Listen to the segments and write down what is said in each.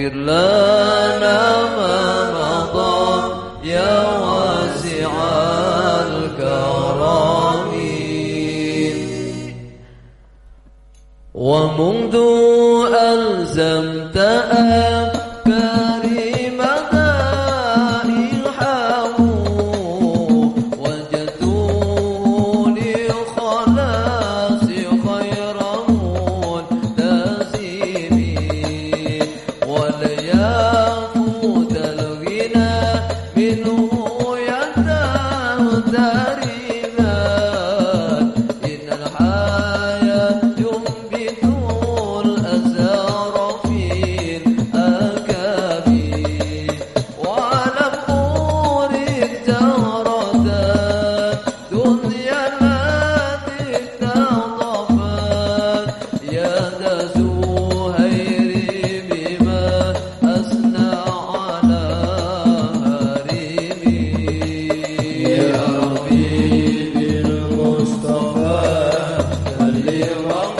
واغفر لنا ما مضى يا واسع الكرم. ومنذ ألزمت أفكاري يتهترما بلغ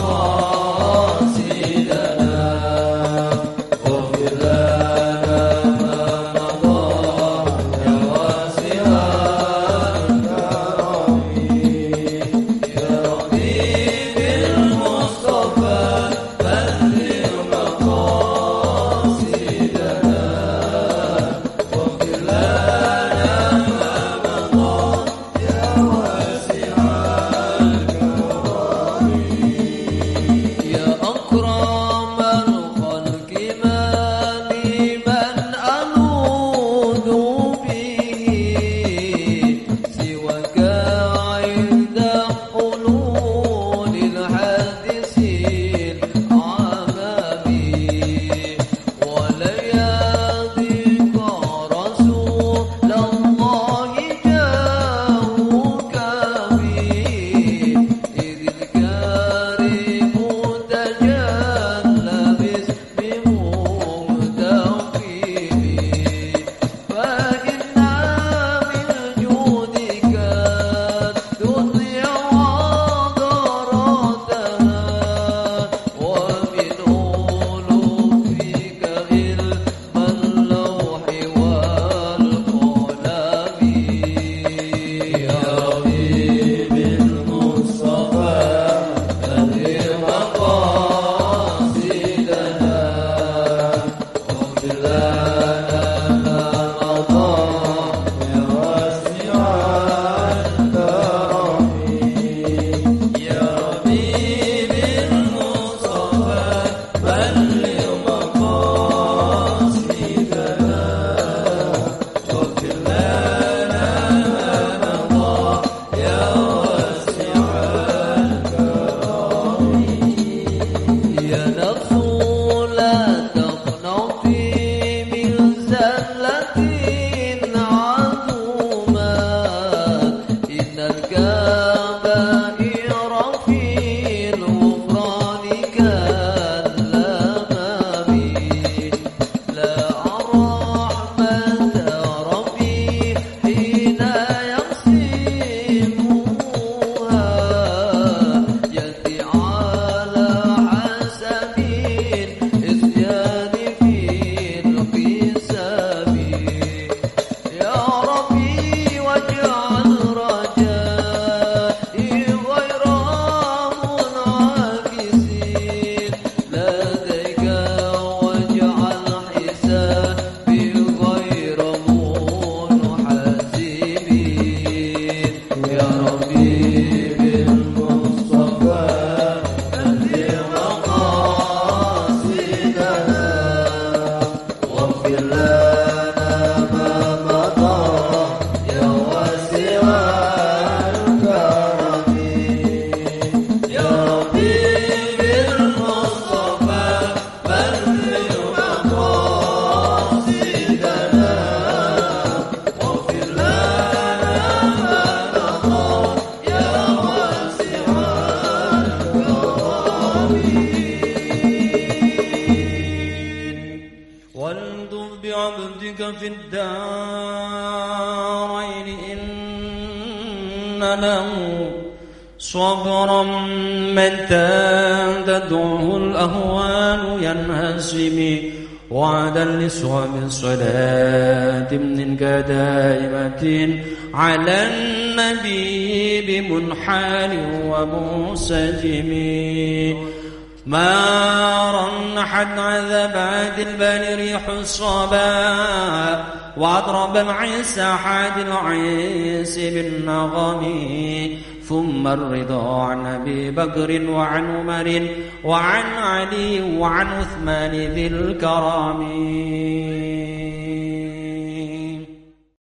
في الدارين إن له صبرا من تدعوه الأهوال ينهزم وعدا لصواب الصلاة من كدائمة على النبي بمنحال ومنسجم ما رنحت عذبات البال ريح الصبا وأضرب العيس حاد العيس بالنغم. ثم الرضا عن أبي بكر وعن عمر وعن علي وعن عثمان ذي الكرم